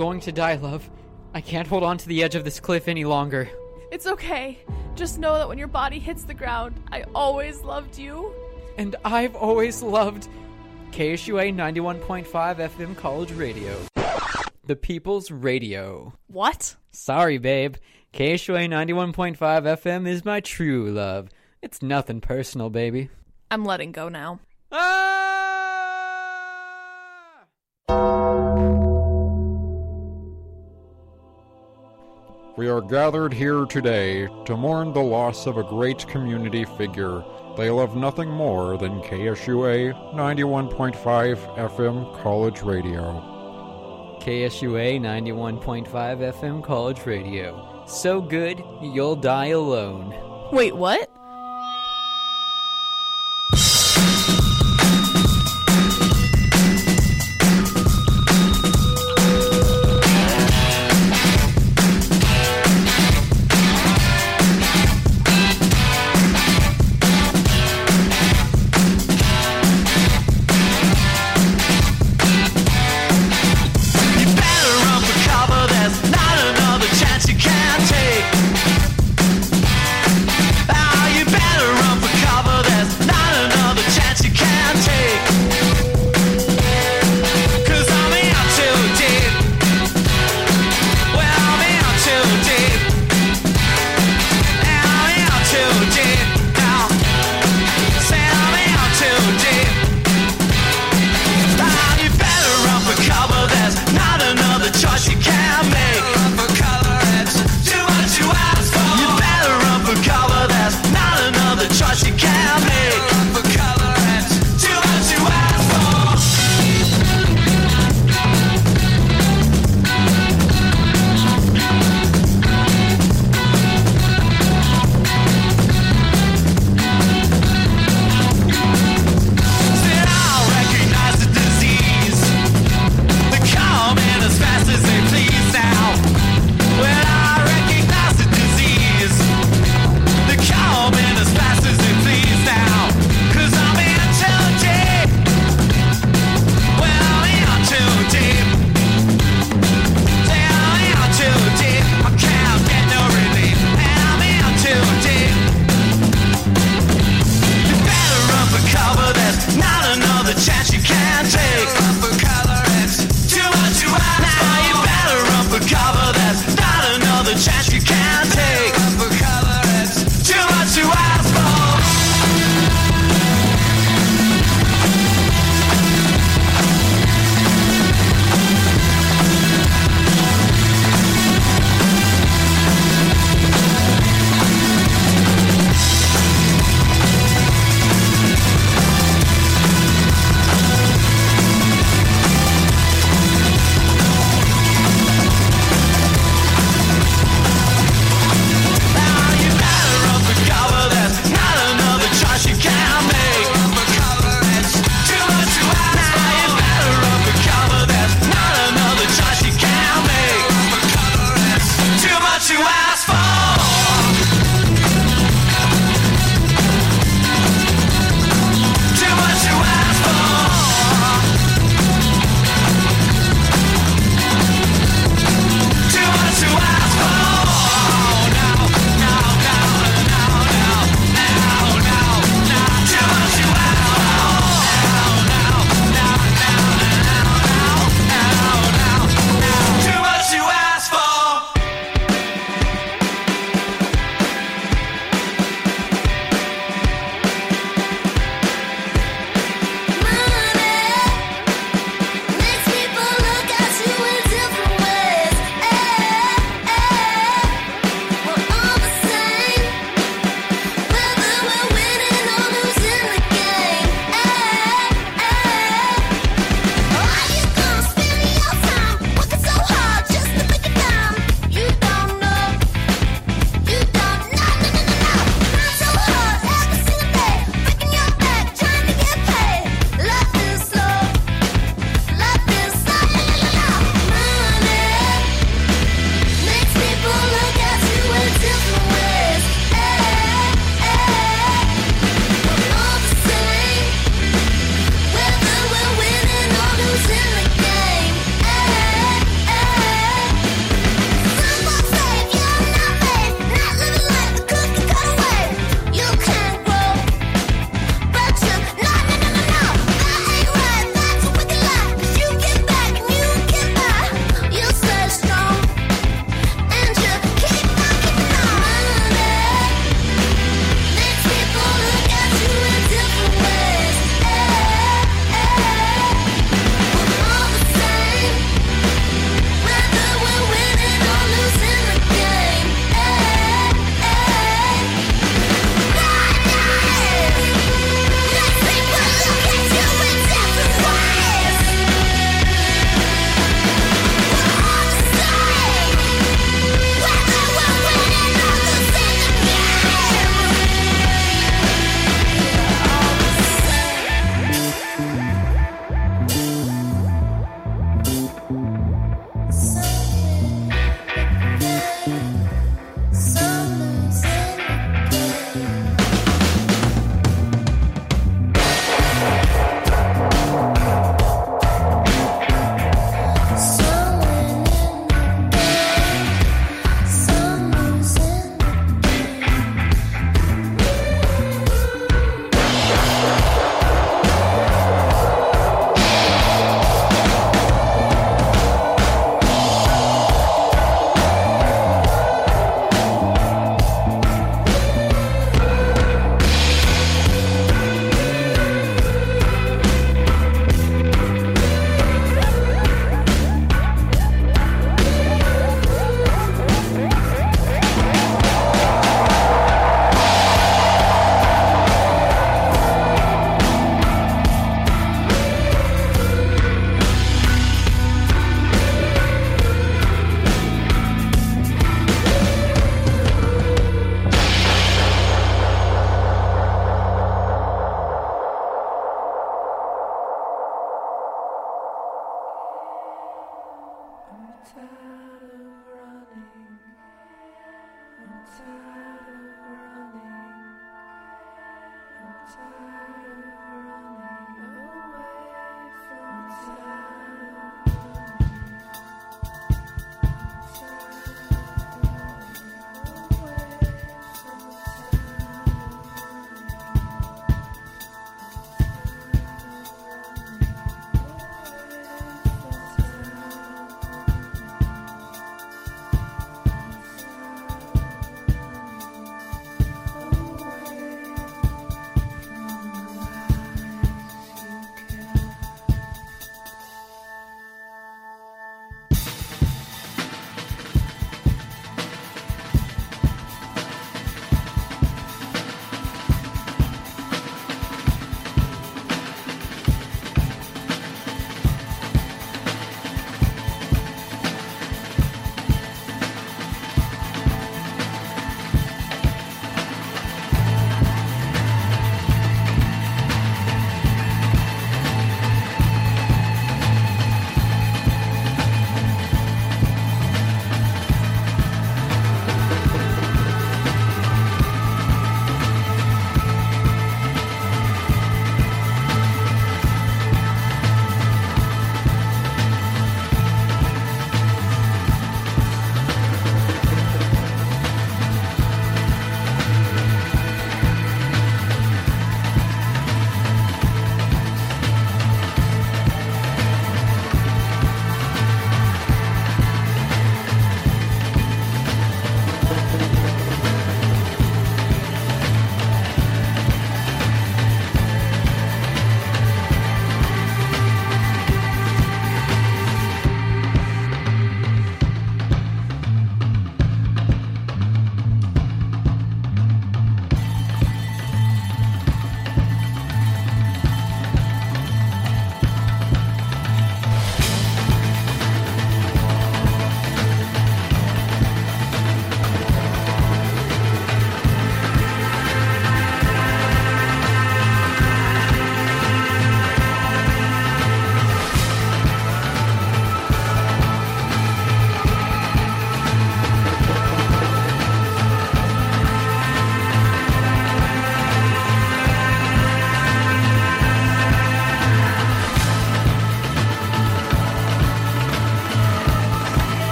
going to die, love. I can't hold on to the edge of this cliff any longer. It's okay. Just know that when your body hits the ground, I always loved you. And I've always loved KSUA 91.5 FM College Radio. The People's Radio. What? Sorry, babe. KSUA 91.5 FM is my true love. It's nothing personal, baby. I'm letting go now. Ah! We are gathered here today to mourn the loss of a great community figure. They love nothing more than KSUA 91.5 FM College Radio. KSUA 91.5 FM College Radio. So good, you'll die alone. Wait, what?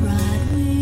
Right. with.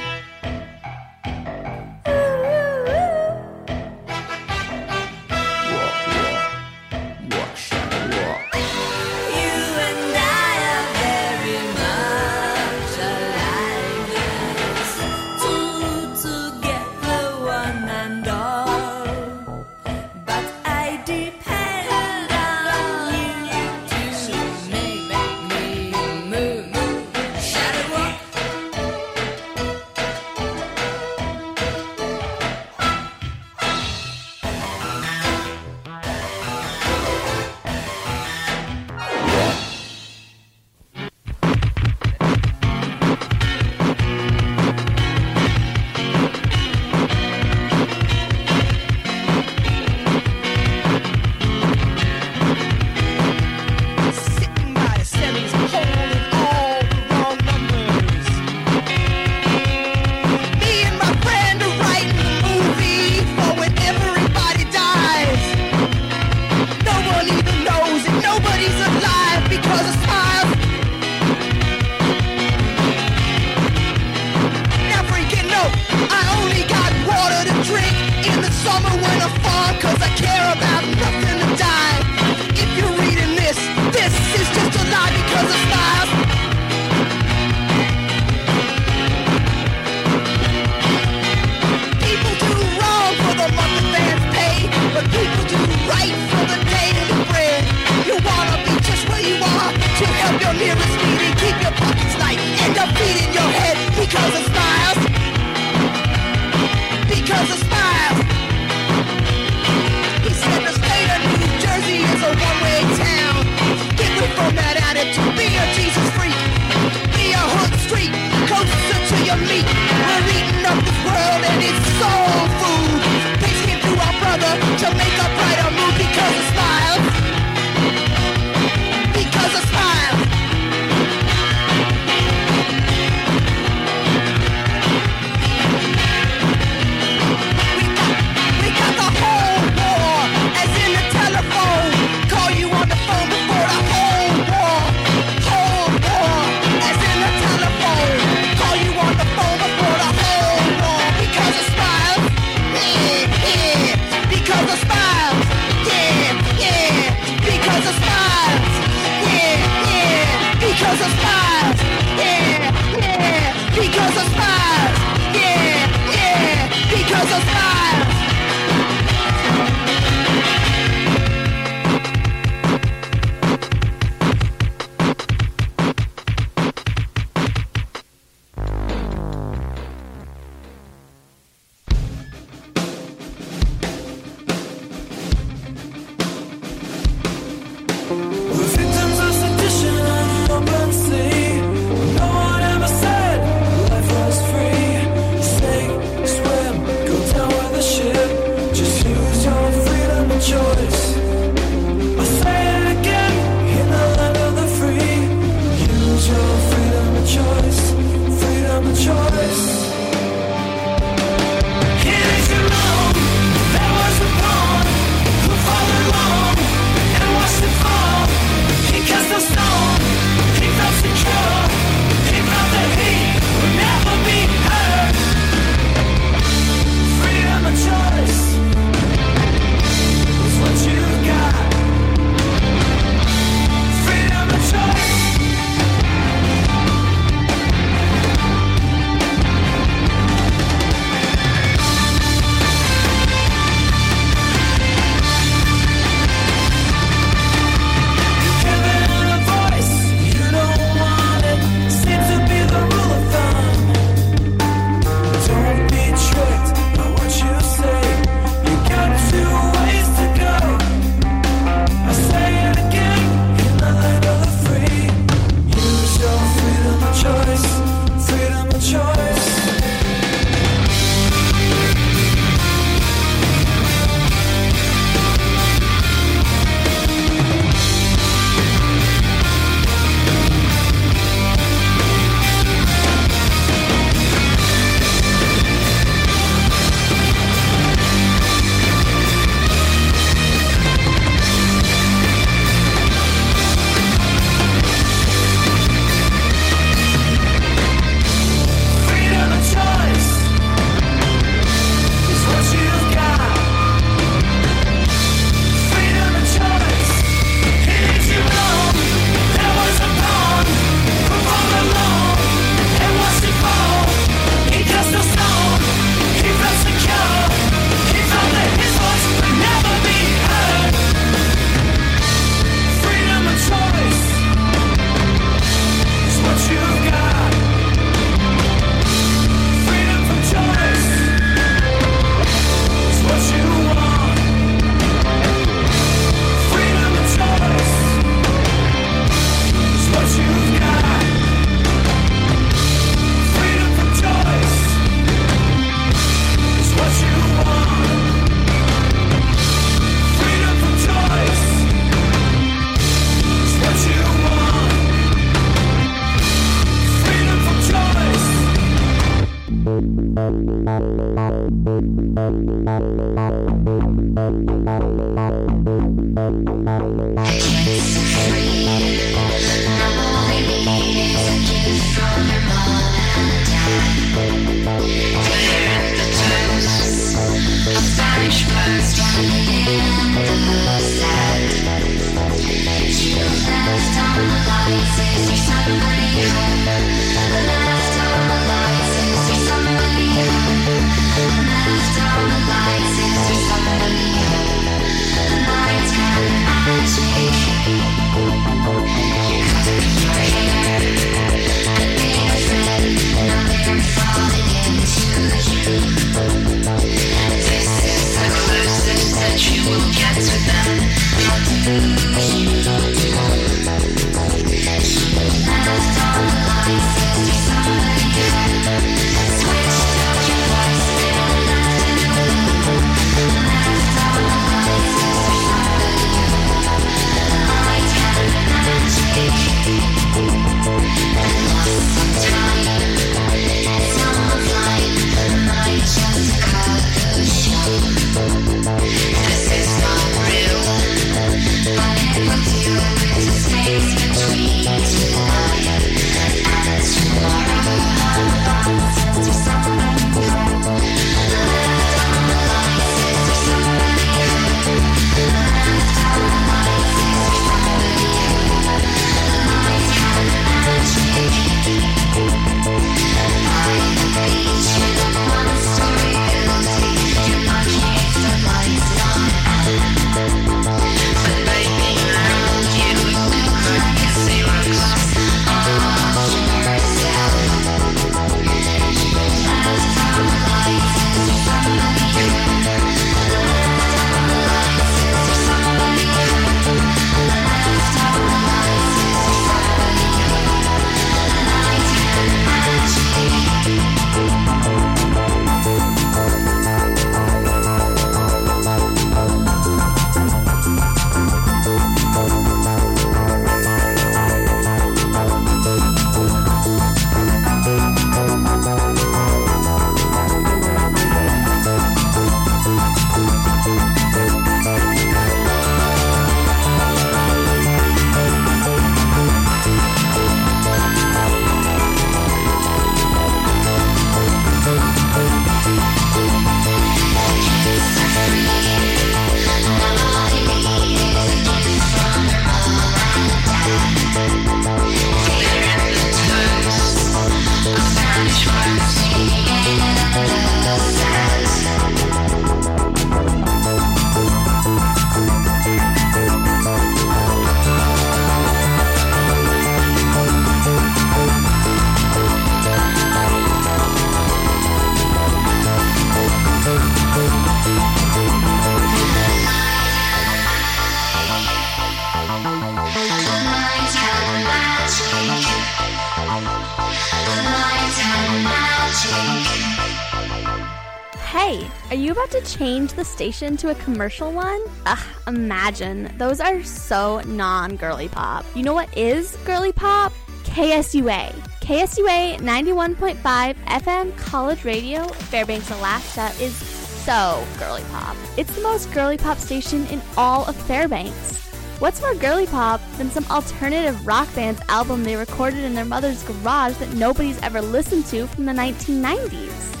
Station to a commercial one? Ugh, imagine. Those are so non girly pop. You know what is girly pop? KSUA. KSUA 91.5 FM College Radio, Fairbanks, Alaska, is so girly pop. It's the most girly pop station in all of Fairbanks. What's more girly pop than some alternative rock band's album they recorded in their mother's garage that nobody's ever listened to from the 1990s?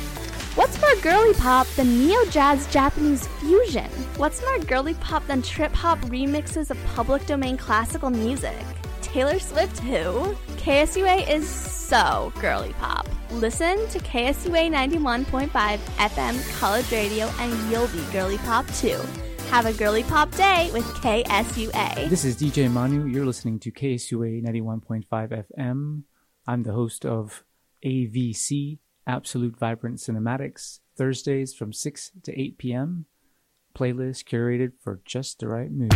What's more girly pop than neo jazz Japanese fusion? What's more girly pop than trip hop remixes of public domain classical music? Taylor Swift, who? KSUA is so girly pop. Listen to KSUA 91.5 FM College Radio and you'll be girly pop too. Have a girly pop day with KSUA. This is DJ Manu. You're listening to KSUA 91.5 FM. I'm the host of AVC, Absolute Vibrant Cinematics, Thursdays from 6 to 8 p.m. Playlist curated for just the right mood.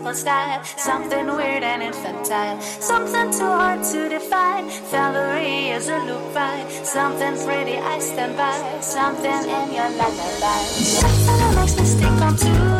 simple style. Something weird and infantile. Something too hard to define. Valerie is a loop. Something pretty I stand by. Something in your lullaby. Nothing that makes me stick on too?